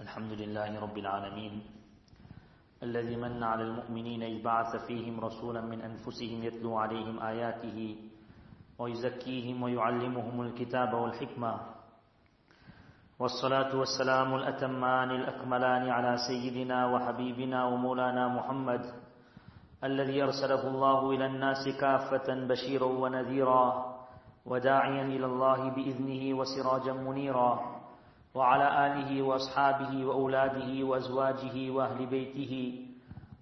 الحمد لله رب العالمين الذي من على المؤمنين إذ بعث فيهم رسولا من أنفسهم يتلو عليهم آياته ويزكيهم ويعلمهم الكتاب والحكمة والصلاة والسلام الأتمان الأكملان على سيدنا وحبيبنا ومولانا محمد الذي أرسله الله إلى الناس كافة بشيرا ونذيرا وداعيا إلى الله بإذنه وسراجا منيرا وعلى آله وأصحابه وأولاده وأزواجه وأهل بيته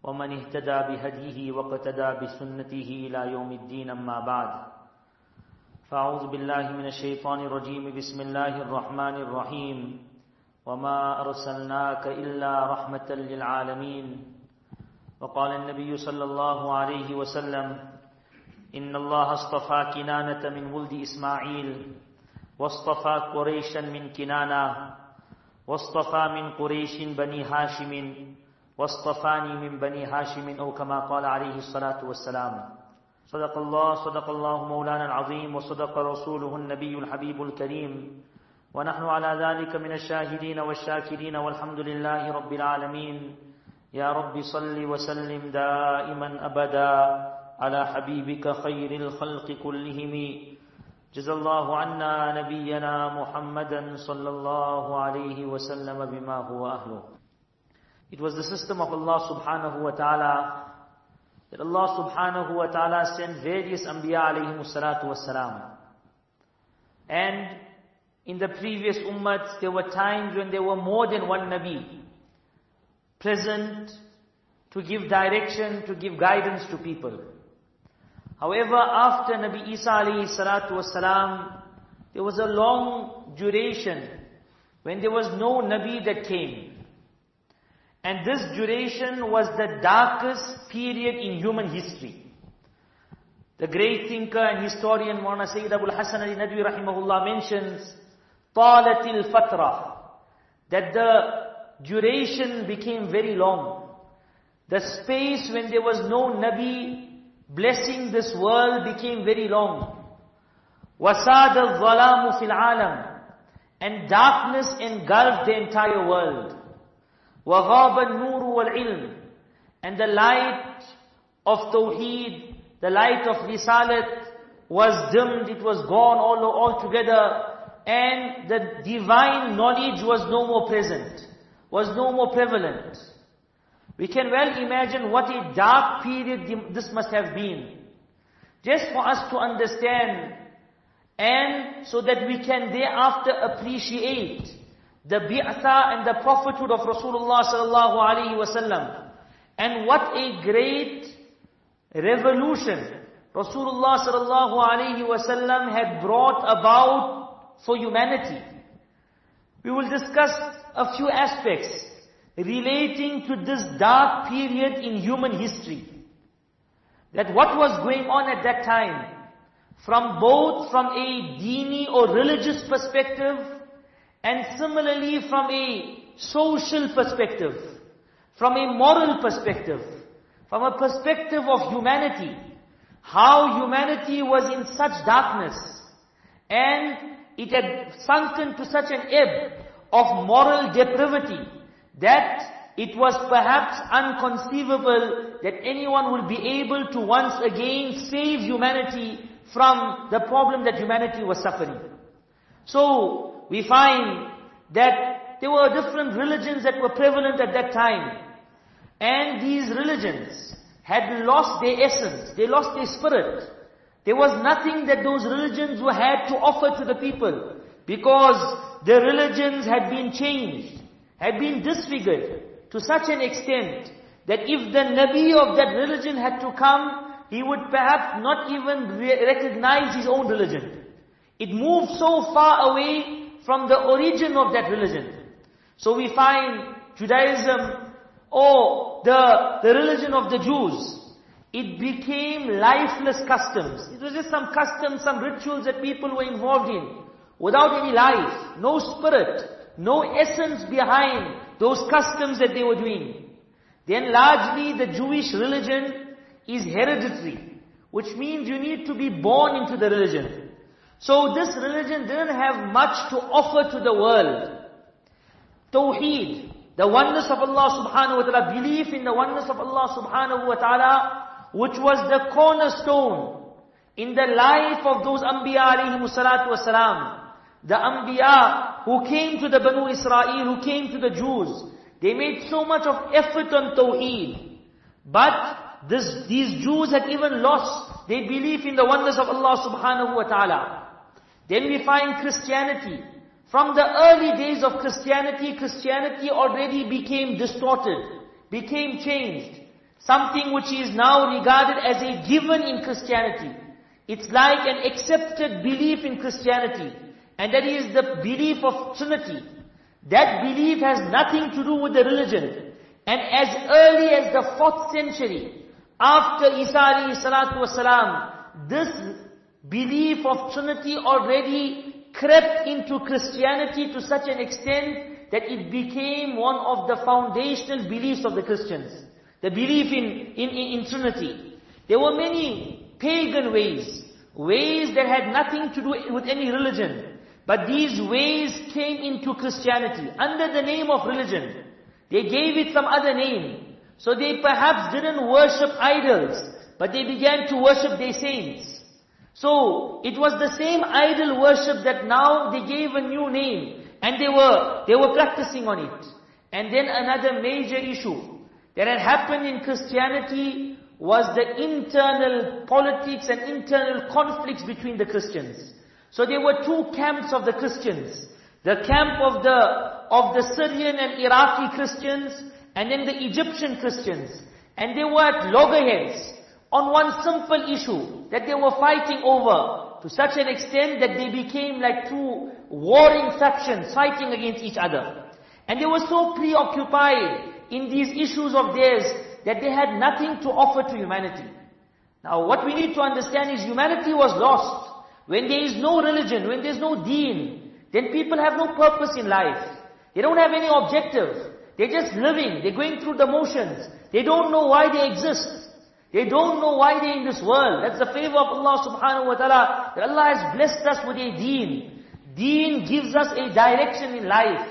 ومن اهتدى بهديه واقتدى بسنته إلى يوم الدين أما بعد. فأعوذ بالله من الشيطان الرجيم. بسم الله الرحمن الرحيم. وما أرسلناك إلا رحمة للعالمين. وقال النبي صلى الله عليه وسلم إن الله اصطفى كنانة من ولد إسماعيل. واصطفى قريشا من كنانة واصطفى من قريش بني هاشم واصطفاني من بني هاشم أو كما قال عليه الصلاة والسلام. صدق الله صدق الله مولانا العظيم وصدق رسوله النبي الحبيب الكريم. ونحن على ذلك من الشاهدين والشاكرين والحمد لله رب العالمين. يا رب صل وسلم دائما أبدا على حبيبك خير الخلق كلهم. جزا الله عنا نبينا محمدا صلى الله عليه وسلم بما هو أهله It was the system of Allah subhanahu wa ta'ala that Allah subhanahu wa ta'ala sent various Anbiya alayhi salatu wassalam. And in the previous ummats, there were times when there were more than one Nabi present to give direction, to give guidance to people. However, after Nabi Isa alayhi salatu wassalam, there was a long duration when there was no Nabi that came. And this duration was the darkest period in human history. The great thinker and historian Maulana Sayyid Abul Hasan Ali Nadwi rahimahullah mentions, طالت الفترة, that the duration became very long. The space when there was no Nabi blessing this world became very long. وَسَادَ الظَّلَامُ فِي الْعَالَمِ And darkness engulfed the entire world. وَغَابَ النُّورُ وَالْعِلْمِ And the light of Tawheed, the light of Risalat was dimmed, it was gone all, altogether. And the divine knowledge was no more present, was no more prevalent. We can well imagine what a dark period this must have been. Just for us to understand and so that we can thereafter appreciate the bi'tha and the prophethood of Rasulullah sallallahu alaihi wasallam. And what a great revolution Rasulullah sallallahu alaihi wasallam had brought about for humanity. We will discuss a few aspects relating to this dark period in human history. That what was going on at that time, from both from a dini or religious perspective, and similarly from a social perspective, from a moral perspective, from a perspective of humanity, how humanity was in such darkness, and it had sunken to such an ebb of moral depravity, that it was perhaps unconceivable that anyone would be able to once again save humanity from the problem that humanity was suffering. So, we find that there were different religions that were prevalent at that time. And these religions had lost their essence, they lost their spirit. There was nothing that those religions had to offer to the people because the religions had been changed had been disfigured to such an extent that if the Nabi of that religion had to come, he would perhaps not even re recognize his own religion. It moved so far away from the origin of that religion. So we find Judaism or the, the religion of the Jews, it became lifeless customs. It was just some customs, some rituals that people were involved in without any life, no spirit, no essence behind those customs that they were doing. Then largely the Jewish religion is hereditary, which means you need to be born into the religion. So this religion didn't have much to offer to the world. Tawheed, the oneness of Allah subhanahu wa ta'ala, belief in the oneness of Allah subhanahu wa ta'ala, which was the cornerstone in the life of those Anbiya alayhi salatu wasalam. The Anbiya who came to the Banu Israel, who came to the Jews, they made so much of effort on Tawheed. But this, these Jews had even lost their belief in the oneness of Allah subhanahu wa ta'ala. Then we find Christianity. From the early days of Christianity, Christianity already became distorted, became changed. Something which is now regarded as a given in Christianity. It's like an accepted belief in Christianity. And that is the belief of Trinity. That belief has nothing to do with the religion. And as early as the 4th century, after Isa salatu wasalam, this belief of Trinity already crept into Christianity to such an extent that it became one of the foundational beliefs of the Christians. The belief in, in, in, in Trinity. There were many pagan ways, ways that had nothing to do with any religion. But these ways came into Christianity under the name of religion. They gave it some other name. So they perhaps didn't worship idols, but they began to worship their saints. So it was the same idol worship that now they gave a new name and they were they were practicing on it. And then another major issue that had happened in Christianity was the internal politics and internal conflicts between the Christians. So there were two camps of the Christians. The camp of the, of the Syrian and Iraqi Christians, and then the Egyptian Christians. And they were at loggerheads on one simple issue that they were fighting over to such an extent that they became like two warring factions fighting against each other. And they were so preoccupied in these issues of theirs that they had nothing to offer to humanity. Now what we need to understand is humanity was lost. When there is no religion, when there is no deen, then people have no purpose in life. They don't have any objective. They're just living. They're going through the motions. They don't know why they exist. They don't know why they're in this world. That's the favor of Allah subhanahu wa ta'ala. That Allah has blessed us with a deen. Deen gives us a direction in life.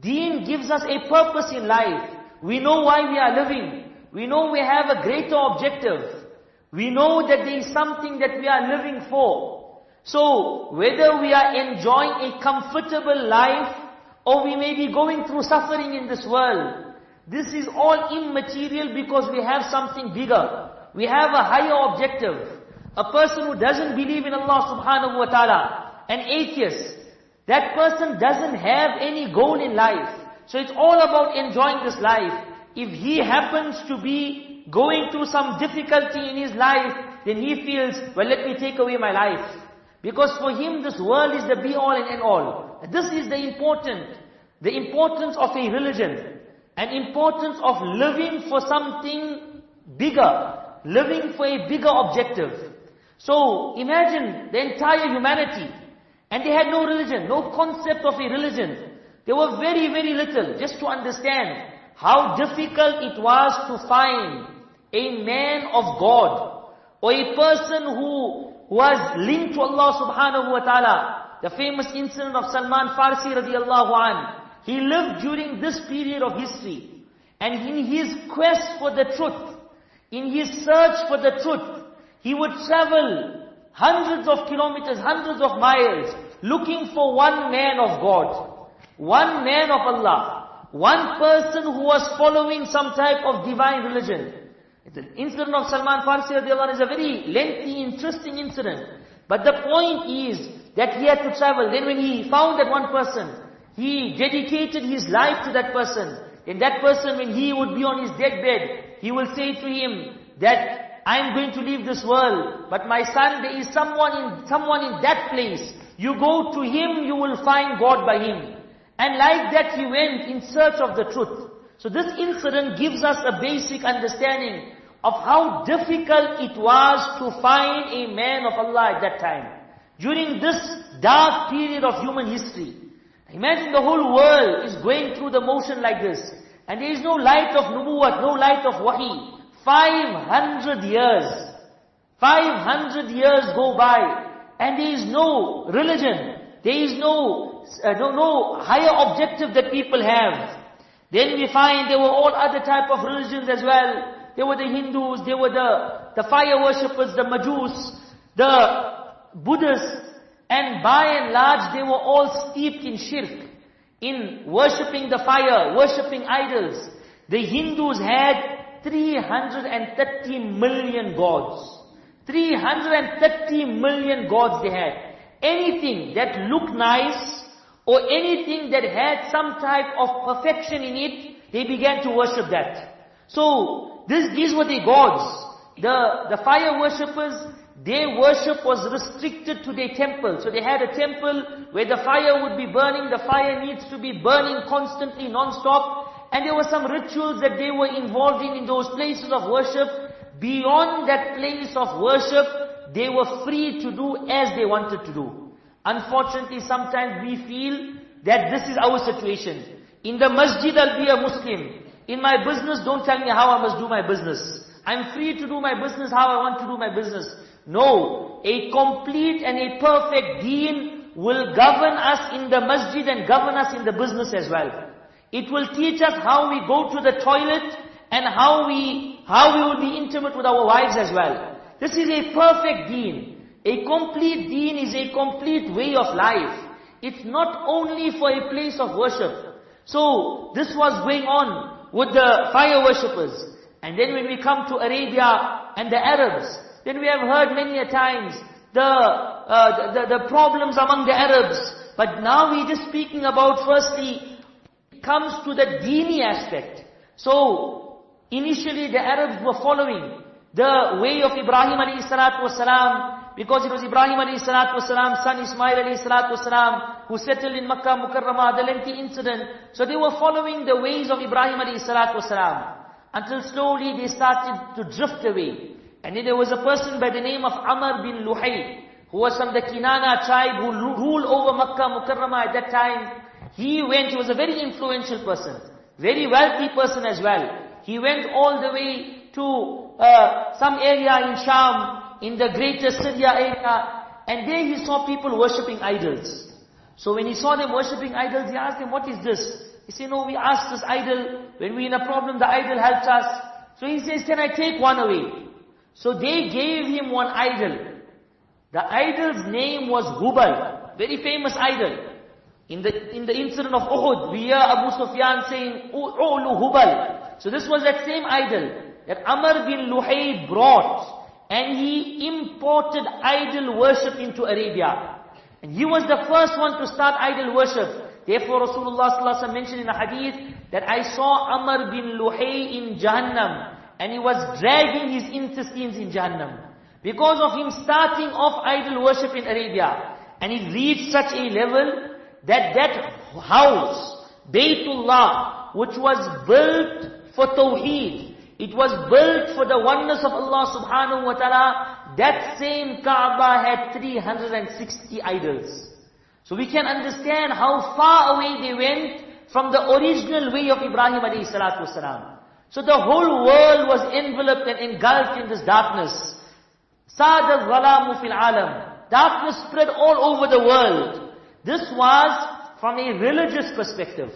Deen gives us a purpose in life. We know why we are living. We know we have a greater objective. We know that there is something that we are living for. So, whether we are enjoying a comfortable life, or we may be going through suffering in this world, this is all immaterial because we have something bigger. We have a higher objective. A person who doesn't believe in Allah subhanahu wa ta'ala, an atheist, that person doesn't have any goal in life. So it's all about enjoying this life. If he happens to be going through some difficulty in his life, then he feels, well let me take away my life. Because for him this world is the be all and end all. This is the important, the importance of a religion. An importance of living for something bigger. Living for a bigger objective. So imagine the entire humanity. And they had no religion, no concept of a religion. They were very, very little, just to understand how difficult it was to find a man of God, or a person who was linked to Allah subhanahu wa ta'ala. The famous incident of Salman Farsi radiallahu an. He lived during this period of history. And in his quest for the truth, in his search for the truth, he would travel hundreds of kilometers, hundreds of miles, looking for one man of God. One man of Allah. One person who was following some type of divine religion. The incident of Salman Farsi is a very lengthy, interesting incident. But the point is that he had to travel. Then when he found that one person, he dedicated his life to that person. And that person, when he would be on his deathbed, he will say to him that I am going to leave this world, but my son, there is someone in someone in that place. You go to him, you will find God by him. And like that, he went in search of the truth. So this incident gives us a basic understanding of how difficult it was to find a man of Allah at that time. During this dark period of human history. Imagine the whole world is going through the motion like this. And there is no light of nubuwwat, no light of wahi. 500 years. 500 years go by. And there is no religion. There is no, uh, no, no higher objective that people have. Then we find there were all other type of religions as well. There were the Hindus, there were the, the fire worshippers, the Majus, the Buddhists, and by and large they were all steeped in shirk, in worshipping the fire, worshipping idols. The Hindus had 330 million gods. 330 million gods they had. Anything that looked nice, or anything that had some type of perfection in it, they began to worship that. So, this, these were the gods. The, the fire worshippers, their worship was restricted to their temple. So they had a temple where the fire would be burning, the fire needs to be burning constantly, non-stop. And there were some rituals that they were involved in in those places of worship. Beyond that place of worship, they were free to do as they wanted to do. Unfortunately, sometimes we feel that this is our situation. In the masjid, I'll be a Muslim. In my business, don't tell me how I must do my business. I'm free to do my business how I want to do my business. No, a complete and a perfect deen will govern us in the masjid and govern us in the business as well. It will teach us how we go to the toilet and how we, how we will be intimate with our wives as well. This is a perfect deen. A complete deen is a complete way of life. It's not only for a place of worship. So, this was going on with the fire worshippers. And then when we come to Arabia and the Arabs, then we have heard many a times the, uh, the, the problems among the Arabs. But now we're just speaking about firstly, it comes to the dini aspect. So, initially the Arabs were following the way of Ibrahim alayhi salatu wasalam, because it was Ibrahim alayhi salatu wasalam, son Ismail alayhi salatu wasalam, who settled in Makkah Mukarramah, the lengthy incident. So they were following the ways of Ibrahim alayhi salatu wasalam. Until slowly they started to drift away. And then there was a person by the name of Amr bin Luhay, who was from the Kinana tribe who ruled over Makkah Mukarramah at that time. He went, he was a very influential person, very wealthy person as well. He went all the way to uh, some area in Sham, in the greater Syria area, and there he saw people worshipping idols. So when he saw them worshipping idols, he asked them, what is this? He said, no, we ask this idol, when we're in a problem, the idol helps us. So he says, can I take one away? So they gave him one idol. The idol's name was Hubal, very famous idol. In the, in the incident of Uhud, we hear Abu Sufyan saying, Ulu Hubal. So this was that same idol that Amr bin Luhay brought and he imported idol worship into Arabia. And he was the first one to start idol worship. Therefore Rasulullah mentioned in a hadith that I saw Amr bin Luhay in Jahannam and he was dragging his intestines in Jahannam. Because of him starting off idol worship in Arabia. And he reached such a level that that house, Baytullah, which was built for Tawheed, it was built for the oneness of Allah subhanahu wa ta'ala. That same Kaaba had 360 idols. So we can understand how far away they went from the original way of Ibrahim alayhi salatu wasalam. So the whole world was enveloped and engulfed in this darkness. Sada zalamu fil alam. Darkness spread all over the world. This was from a religious perspective.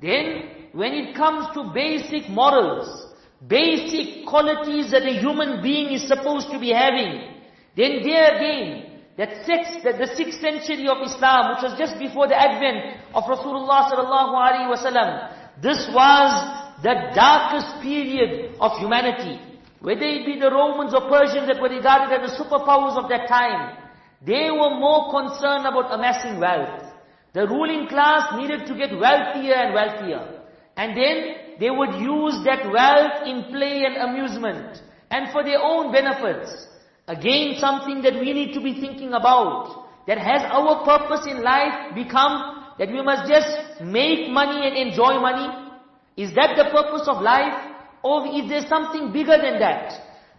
Then, when it comes to basic morals, basic qualities that a human being is supposed to be having. Then there again, that sixth, that the sixth century of Islam, which was just before the advent of Rasulullah sallallahu alaihi wasallam, this was the darkest period of humanity. Whether it be the Romans or Persians that were regarded as the superpowers of that time, they were more concerned about amassing wealth. The ruling class needed to get wealthier and wealthier. And then they would use that wealth in play and amusement and for their own benefits. Again, something that we need to be thinking about. That has our purpose in life become that we must just make money and enjoy money? Is that the purpose of life? Or is there something bigger than that?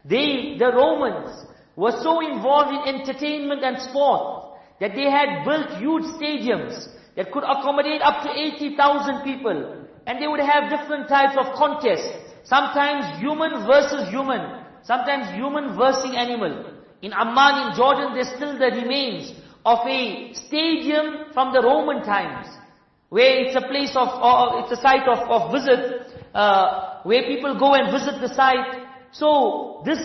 They, the Romans, were so involved in entertainment and sport that they had built huge stadiums that could accommodate up to 80,000 people. And they would have different types of contests. Sometimes human versus human. Sometimes human versus animal. In Amman, in Jordan, there's still the remains of a stadium from the Roman times, where it's a place of, or it's a site of, of visit, uh, where people go and visit the site. So this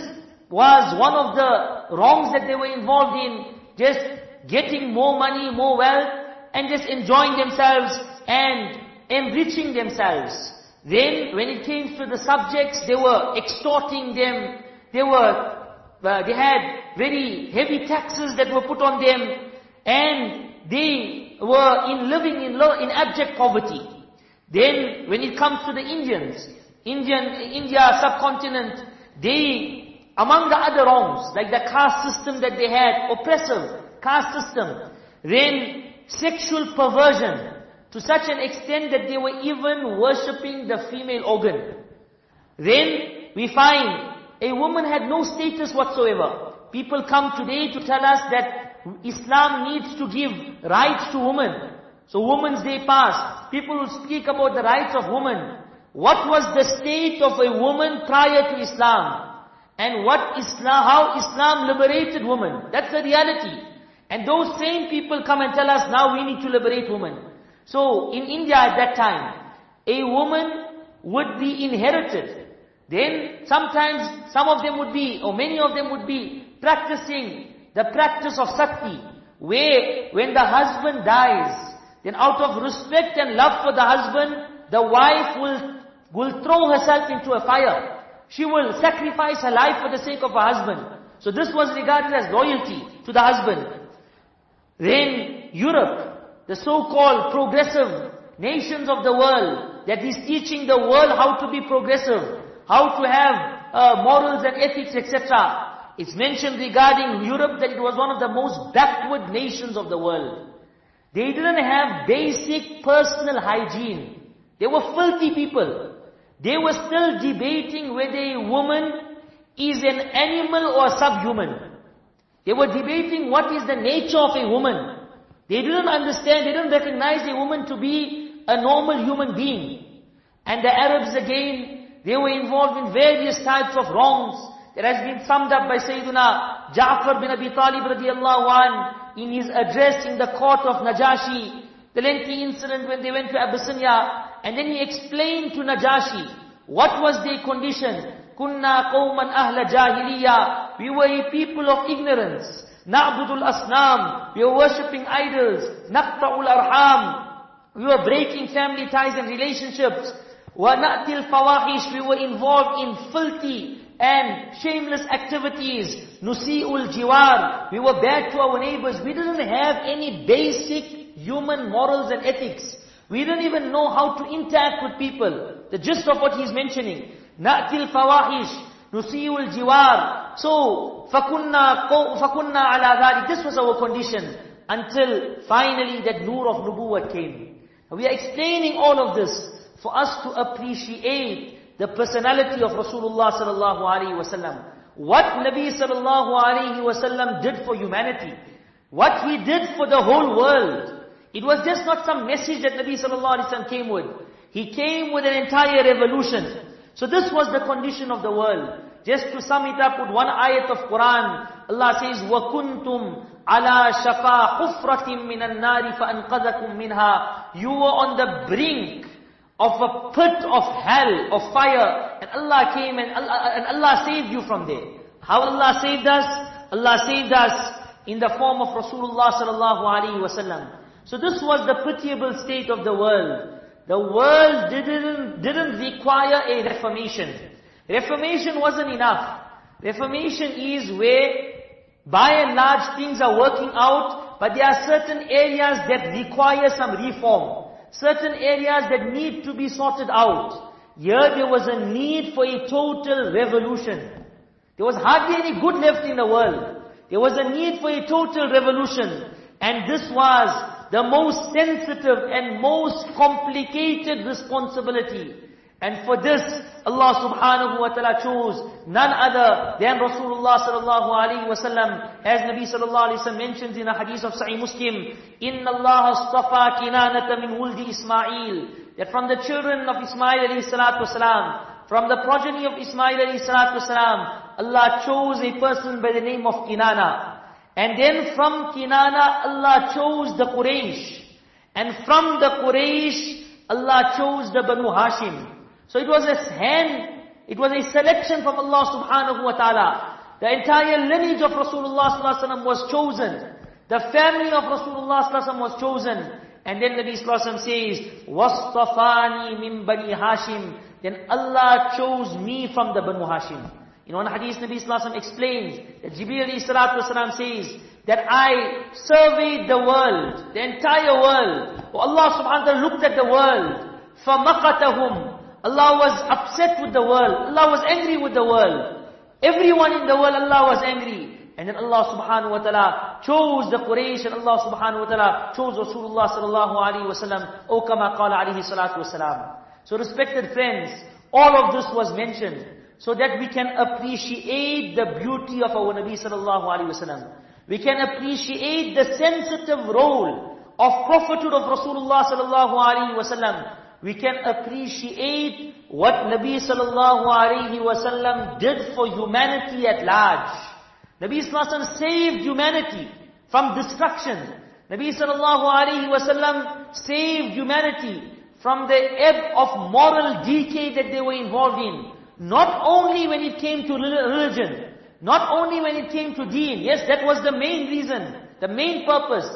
was one of the wrongs that they were involved in, just getting more money, more wealth, and just enjoying themselves and enriching themselves. Then when it came to the subjects, they were extorting them, they were, uh, they had very heavy taxes that were put on them, and they were in living in, low, in abject poverty. Then when it comes to the Indians, Indian, India subcontinent, they, among the other wrongs, like the caste system that they had, oppressive caste system, then sexual perversion, to such an extent that they were even worshipping the female organ. Then we find a woman had no status whatsoever. People come today to tell us that Islam needs to give rights to women. So Women's Day passed. People will speak about the rights of women. What was the state of a woman prior to Islam? And what Islam, how Islam liberated women. That's the reality. And those same people come and tell us now we need to liberate women. So in India at that time, a woman would be inherited. Then sometimes some of them would be, or many of them would be practicing the practice of sati, where when the husband dies, then out of respect and love for the husband, the wife will, will throw herself into a fire. She will sacrifice her life for the sake of her husband. So this was regarded as loyalty to the husband. Then Europe, the so-called progressive nations of the world, that is teaching the world how to be progressive, how to have uh, morals and ethics, etc. It's mentioned regarding Europe that it was one of the most backward nations of the world. They didn't have basic personal hygiene. They were filthy people. They were still debating whether a woman is an animal or a subhuman. They were debating what is the nature of a woman. They didn't understand, they didn't recognize a woman to be a normal human being. And the Arabs again, they were involved in various types of wrongs. That has been summed up by Sayyidina Ja'far bin Abi Talib radiallahu an in his address in the court of Najashi, the lengthy incident when they went to Abyssinia, and then he explained to Najashi, what was their condition? Kunna qawman ahla jahiliya. We were a people of ignorance. Na'budul asnam. We were worshipping idols. Naqta'ul arham. We were breaking family ties and relationships. Wa na'til fawahish. We were involved in filthy and shameless activities. Nusi'ul jiwar. We were bad to our neighbors. We didn't have any basic human morals and ethics. We didn't even know how to interact with people. The gist of what he's mentioning. Na'til fawahish. Nusi'ul jiwar. So, fakunna, fakunna ala. This was our condition. Until finally that nur of nubuwwat came. We are explaining all of this for us to appreciate the personality of Rasulullah sallallahu alaihi wasallam. What Nabi sallallahu alaihi wasallam did for humanity. What he did for the whole world. It was just not some message that Nabi sallallahu alaihi wasallam came with. He came with an entire revolution. So this was the condition of the world. Just to sum it up with one ayat of Quran, Allah says, وَكُنْتُمْ عَلَى شَفَا حُفْرَةٍ مِّنَ النَّارِ فَأَنْقَذَكُمْ مِنْهَا You were on the brink of a pit of hell, of fire, and Allah came and Allah, and Allah saved you from there. How Allah saved us? Allah saved us in the form of Rasulullah sallallahu alaihi wasallam. So this was the pitiable state of the world. The world didn't, didn't require a reformation. Reformation wasn't enough. Reformation is where by and large things are working out, but there are certain areas that require some reform. Certain areas that need to be sorted out. Here there was a need for a total revolution. There was hardly any good left in the world. There was a need for a total revolution. And this was the most sensitive and most complicated responsibility. And for this, Allah subhanahu wa ta'ala chose none other than Rasulullah sallallahu alayhi wa sallam. As Nabi sallallahu alayhi wa sallam mentions in a hadith of Sahih Muslim, إِنَّ اللَّهَ اصْطَفَى كِنَانَةَ مِنْ وُلْدِ إِسْمَاعِيل That from the children of Ismail alayhi salatu wasalam, from the progeny of Ismail alayhi salatu wasalam, Allah chose a person by the name of Kinana. And then from Kinana, Allah chose the Quraysh. And from the Quraysh, Allah chose the Banu Hashim. So it was a hand, it was a selection from Allah subhanahu wa ta'ala. The entire lineage of Rasulullah sallallahu was chosen. The family of Rasulullah sallallahu was chosen. And then Nabi sallallahu says, وَاصْطَفَانِي مِن بَنِي Hashim. Then Allah chose me from the Banu Hashim. In one hadith, Nabi Sallallahu explains that Jibreel Wasallam says that I surveyed the world, the entire world. Oh, Allah subhanahu wa ta'ala looked at the world. فَمَقَتَهُمْ Allah was upset with the world. Allah was angry with the world. Everyone in the world, Allah was angry. And then Allah subhanahu wa ta'ala chose the Quraysh and Allah subhanahu wa ta'ala chose Rasulullah sallallahu alayhi wa sallam. O kama qala alayhi salatu wa salam. So respected friends, all of this was mentioned so that we can appreciate the beauty of our Nabi sallallahu alaihi wasallam. We can appreciate the sensitive role of prophethood of Rasulullah sallallahu alaihi wasallam. We can appreciate what Nabi sallallahu alaihi wasallam did for humanity at large. Nabi sallallahu saved humanity from destruction. Nabi sallallahu alaihi wasallam saved humanity from the ebb of moral decay that they were involved in. Not only when it came to religion, not only when it came to deen, yes, that was the main reason, the main purpose,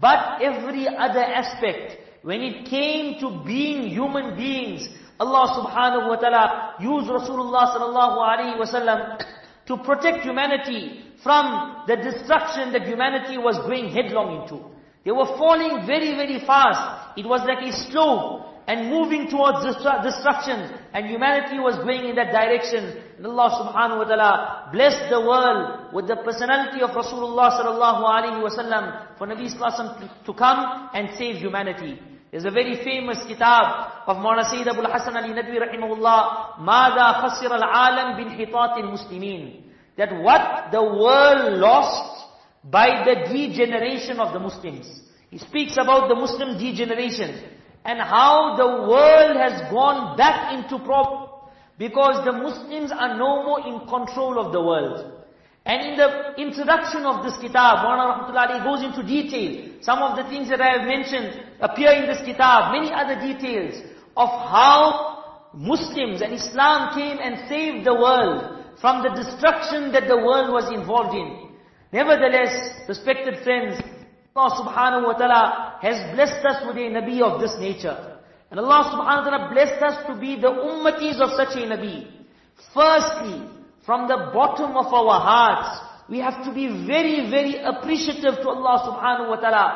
but every other aspect. When it came to being human beings, Allah subhanahu wa ta'ala used Rasulullah sallallahu alayhi wasallam to protect humanity from the destruction that humanity was going headlong into. They were falling very, very fast. It was like a slope and moving towards destruction and humanity was going in that direction. And Allah subhanahu wa ta'ala blessed the world with the personality of Rasulullah sallallahu alaihi wasallam for Nabi sallallahu to come and save humanity. There's a very famous kitab of Mawlana Sayyid Abu Hassan Ali Nadwi rahimahullah, ماذا خسر العالم بانحطاط المسلمين. That what the world lost by the degeneration of the Muslims. He speaks about the Muslim degeneration and how the world has gone back into prop because the Muslims are no more in control of the world. And in the introduction of this kitab, Maulana Rahmatullahi goes into detail. Some of the things that I have mentioned appear in this kitab, many other details of how Muslims and Islam came and saved the world from the destruction that the world was involved in. Nevertheless, respected friends, Allah subhanahu wa ta'ala has blessed us with a Nabi of this nature. And Allah subhanahu wa ta'ala blessed us to be the ummatis of such a Nabi. Firstly, from the bottom of our hearts, we have to be very, very appreciative to Allah subhanahu wa ta'ala.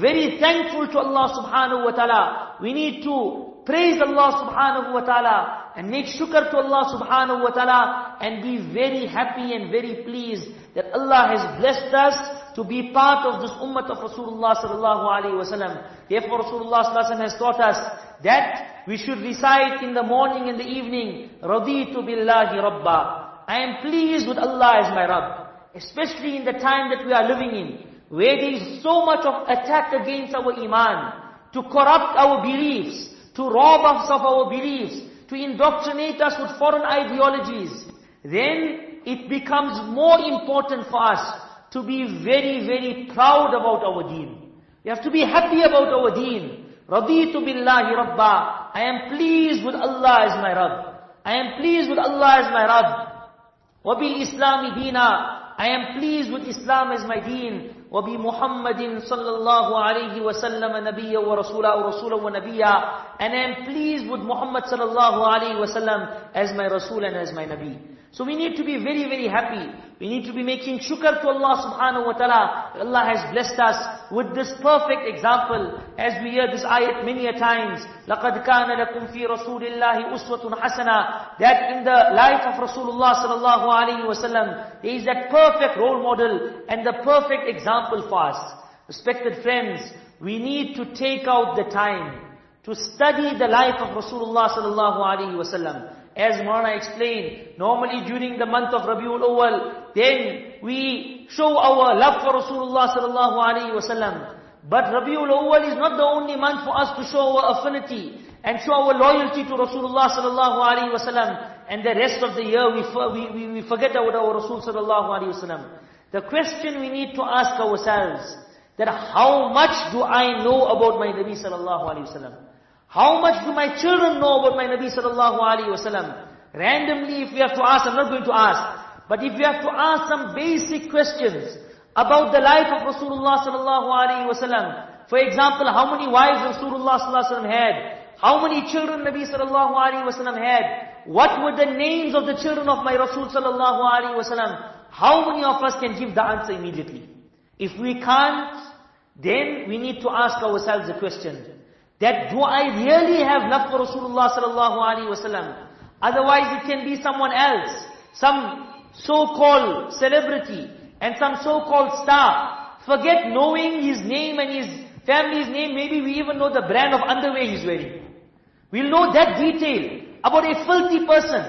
Very thankful to Allah subhanahu wa ta'ala. We need to praise Allah subhanahu wa ta'ala and make shukr to Allah subhanahu wa ta'ala and be very happy and very pleased that Allah has blessed us to be part of this ummah of Rasulullah sallallahu alaihi wasallam. Therefore Rasulullah sallallahu alaihi wasallam has taught us that we should recite in the morning and the evening, Raditu billahi rabba. I am pleased with Allah as my Rabb. Especially in the time that we are living in, where there is so much of attack against our iman, to corrupt our beliefs, to rob us of our beliefs, to indoctrinate us with foreign ideologies, then it becomes more important for us to be very, very proud about our deen. We have to be happy about our deen. Raditu billahi rabba. I am pleased with Allah as my Rabb. I am pleased with Allah as my Rabb. Wabil Islami dina. I am pleased with Islam as my deen. وبمحمد صلى الله عليه وسلم نبيا ورسولا ورسولا ونبيا and I am pleased with Muhammad صلى الله عليه وسلم as my Rasul and as my Nabi. So we need to be very, very happy. We need to be making shukr to Allah subhanahu wa ta'ala. Allah has blessed us with this perfect example. As we hear this ayat many a times. لَقَدْ كَانَ لَكُمْ فِي رَسُولِ اللَّهِ أُسْوَةٌ حَسَنًا That in the life of Rasulullah sallallahu alayhi wa sallam, there is that perfect role model and the perfect example for us. Respected friends, we need to take out the time to study the life of Rasulullah sallallahu alayhi wa sallam. As Moulana explained, normally during the month of Rabiul Awal, then we show our love for Rasulullah sallallahu alaihi wasallam. But Rabiul Awal is not the only month for us to show our affinity and show our loyalty to Rasulullah sallallahu alaihi wasallam. And the rest of the year we, we, we forget about our Rasul sallallahu alaihi wasallam. The question we need to ask ourselves, that how much do I know about my Nabi sallallahu alayhi wasallam? How much do my children know about my Nabi sallallahu alayhi wasallam? Randomly if we have to ask, I'm not going to ask, but if we have to ask some basic questions about the life of Rasulullah sallallahu alayhi wasallam, for example, how many wives Rasulullah sallallahu had? How many children Nabi sallallahu alaihi wasallam had? What were the names of the children of my Rasul sallallahu alaihi wasallam? How many of us can give the answer immediately? If we can't, then we need to ask ourselves the question, that do I really have love for Rasulullah sallallahu alaihi wasallam? Otherwise it can be someone else, some so-called celebrity, and some so-called star. Forget knowing his name and his Family's name, maybe we even know the brand of underwear he's wearing. We'll know that detail about a filthy person.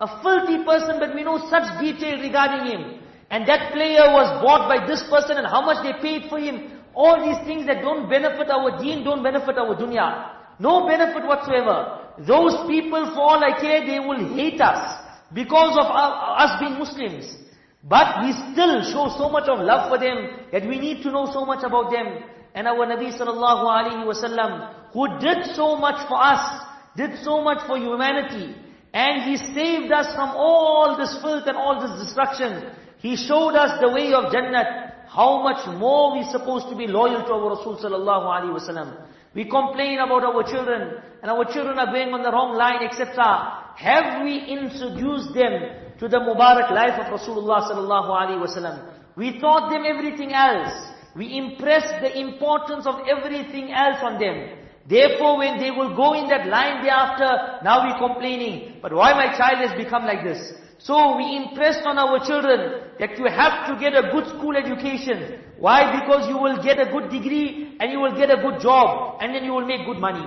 A filthy person, but we know such detail regarding him. And that player was bought by this person and how much they paid for him. All these things that don't benefit our deen, don't benefit our dunya. No benefit whatsoever. Those people, for all I care, they will hate us because of us being Muslims. But we still show so much of love for them that we need to know so much about them. And our Nabi sallallahu alaihi wasallam, who did so much for us, did so much for humanity, and He saved us from all this filth and all this destruction. He showed us the way of Jannah. How much more we supposed to be loyal to our Rasul sallallahu alaihi wasallam. We complain about our children, and our children are going on the wrong line, etc. Have we introduced them to the Mubarak life of Rasulullah sallallahu alaihi wasallam? We taught them everything else. We impress the importance of everything else on them. Therefore, when they will go in that line thereafter, now we're complaining. But why my child has become like this? So we impressed on our children that you have to get a good school education. Why? Because you will get a good degree and you will get a good job and then you will make good money.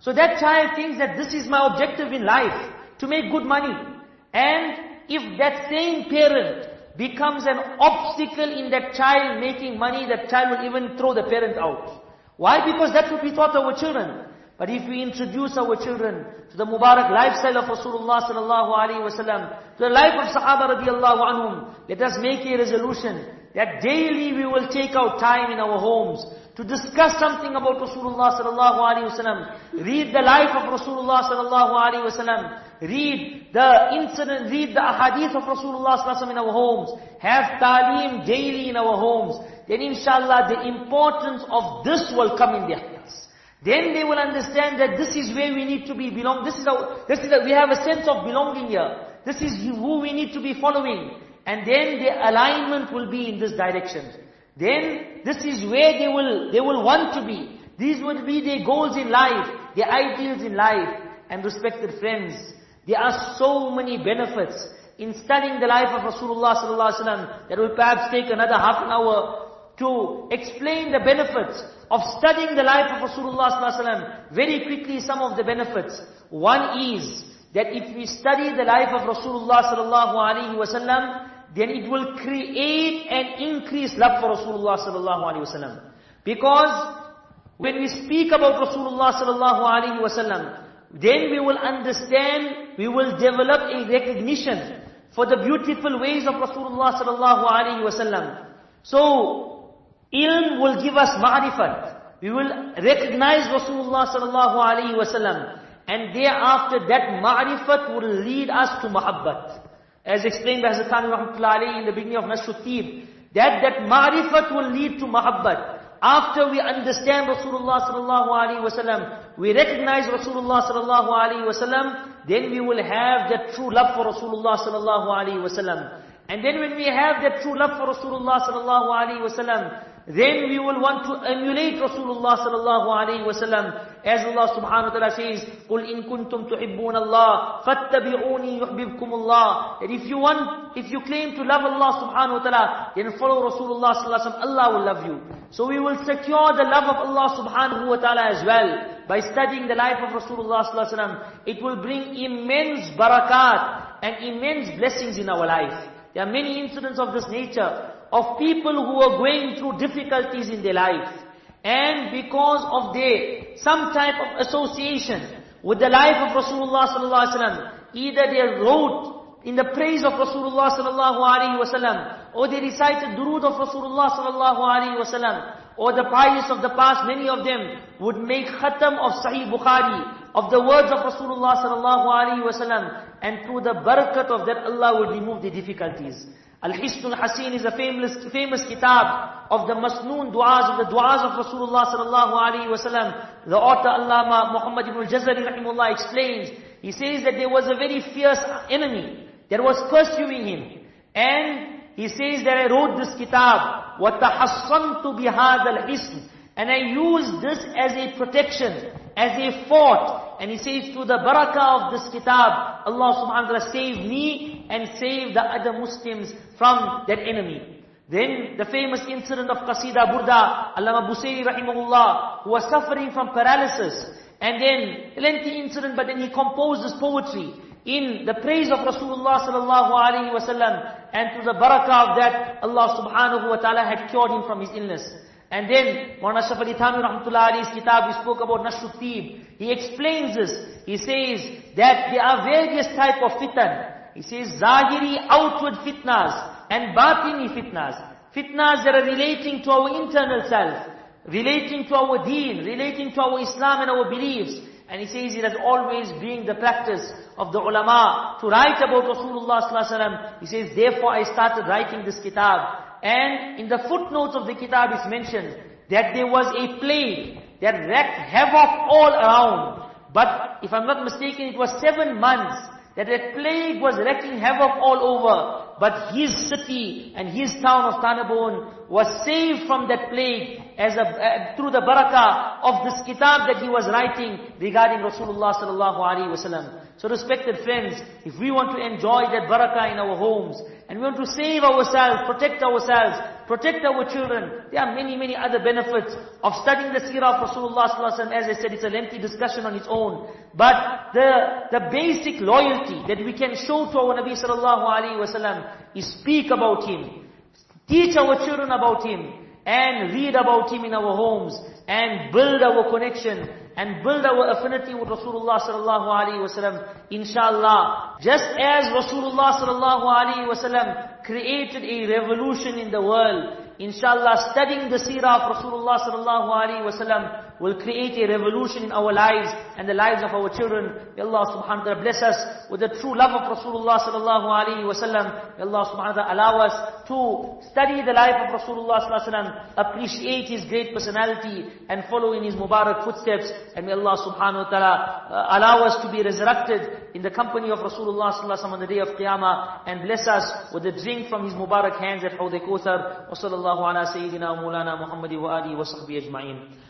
So that child thinks that this is my objective in life, to make good money. And if that same parent becomes an obstacle in that child making money, that child will even throw the parent out. Why? Because that's what we taught our children. But if we introduce our children to the Mubarak lifestyle of Rasulullah sallallahu alaihi wasallam, to the life of Sahaba radiallahu anhum, let us make a resolution that daily we will take out time in our homes to discuss something about Rasulullah sallallahu alaihi wasallam. Read the life of Rasulullah sallallahu alaihi wasallam read the incident, read the ahadith of Rasulullah in our homes, have talim daily in our homes, then inshallah the importance of this will come in their hearts. Then they will understand that this is where we need to be belong. This is our, this is a, we have a sense of belonging here. This is who we need to be following. And then the alignment will be in this direction. Then this is where they will, they will want to be. These will be their goals in life, their ideals in life. And respected friends, there are so many benefits in studying the life of Rasulullah sallallahu alaihi wasallam that will perhaps take another half an hour to explain the benefits of studying the life of Rasulullah. Very quickly, some of the benefits. One is that if we study the life of Rasulullah sallallahu alaihi wasallam, then it will create and increase love for Rasulullah sallallahu alaihi wasallam. Because when we speak about Rasulullah sallallahu alaihi wasallam, then we will understand, we will develop a recognition for the beautiful ways of Rasulullah sallallahu alaihi wasallam. So, ilm will give us ma'rifat. We will recognize Rasulullah sallallahu alaihi wasallam. And thereafter that ma'rifat will lead us to muhabbat. As explained by Hazrat Rahmatullah in the beginning of Nashrut Tib, that that ma'rifat will lead to muhabbat. After we understand Rasulullah sallallahu alaihi wasallam, we recognize Rasulullah sallallahu alaihi wasallam, then we will have that true love for Rasulullah sallallahu alaihi wasallam. And then when we have that true love for Rasulullah sallallahu alaihi wasallam, then we will want to emulate Rasulullah sallallahu alayhi wasallam. As Allah subhanahu wa ta'ala says, قُلْ إِن كُنْتُمْ تُحِبُّونَ اللَّهِ فَاتَّبِعُونِي يُحْبِبْكُمُ اللَّهِ That if you want, if you claim to love Allah subhanahu wa ta'ala, then follow Rasulullah sallallahu alayhi wa Allah will love you. So we will secure the love of Allah subhanahu wa ta'ala as well. By studying the life of Rasulullah sallallahu alayhi wa it will bring immense barakat and immense blessings in our life. There are many incidents of this nature of people who are going through difficulties in their lives. And because of their, some type of association with the life of Rasulullah sallallahu alaihi wasallam, either they wrote in the praise of Rasulullah sallallahu alaihi wasallam, or they recited durood of Rasulullah sallallahu alaihi wasallam, or the pious of the past, many of them would make khatam of Sahih Bukhari, of the words of Rasulullah sallallahu alaihi wasallam, and through the barakat of that Allah would remove the difficulties. Al-Hisnul Hasin is a famous, famous kitab of the masnoon du'as, of the du'as of Rasulullah sallallahu alaihi wasallam. The author Allama Muhammad ibn al-Jazari rahimullah explains, he says that there was a very fierce enemy that was pursuing him. And he says that I wrote this kitab, وَتَحَصَّنْتُ بِهَذَا الْحِسْنِ And I used this as a protection, as a fort. And he says, through the barakah of this kitab, Allah subhanahu wa ta'ala saved me and save the other Muslims from that enemy. Then the famous incident of Qasida Burda, Allama Busayri rahimahullah, who was suffering from paralysis. And then, lengthy incident, but then he composed this poetry in the praise of Rasulullah sallallahu alaihi wasallam. And through the barakah of that, Allah subhanahu wa ta'ala had cured him from his illness. And then, Mawlana Ashraf Ali Thanwi rahmatullah alayhi's kitab, we spoke about Nashrut He explains this. He says that there are various type of fitan. He says, Zahiri outward fitnas and batini fitnas. Fitnas that are relating to our internal self, relating to our deen, relating to our Islam and our beliefs. And he says it has always been the practice of the ulama to write about Rasulullah sallallahu. He says, therefore I started writing this kitab. And in the footnotes of the kitab is mentioned that there was a plague that wreaked havoc all around. But if I'm not mistaken, it was seven months that a plague was wreaking havoc all over. But his city and his town of Thana Bhawan was saved from that plague as a, uh, through the barakah of this kitab that he was writing regarding Rasulullah sallallahu alaihi wasallam. So respected friends, if we want to enjoy that barakah in our homes, and we want to save ourselves, protect ourselves, protect our children. There are many, many other benefits of studying the seerah of Rasulullah sallallahu alaihi wasallam. As I said, it's a lengthy discussion on its own. But the, the basic loyalty that we can show to our Nabi sallallahu alaihi wasallam speak about him. Teach our children about him. And read about him in our homes. And build our connection and build our affinity with Rasulullah sallallahu alaihi wasallam. Inshallah, just as Rasulullah sallallahu alaihi wasallam created a revolution in the world, inshallah, studying the seerah of Rasulullah sallallahu alaihi wasallam will create a revolution in our lives and the lives of our children. May Allah subhanahu wa ta'ala bless us with the true love of Rasulullah sallallahu alaihi wasallam. May Allah subhanahu wa ta'ala allow us to study the life of Rasulullah sallallahu alaihi wasallam, appreciate his great personality and follow in his Mubarak footsteps. And may Allah subhanahu wa ta'ala uh, allow us to be resurrected in the company of Rasulullah sallallahu alaihi wasallam on the day of Qiyamah and bless us with the drink from his Mubarak hands at Hawd Kauthar. Wa Sayyidina Mulana Muhammadi wa alihi wa sahbihi ajma'in.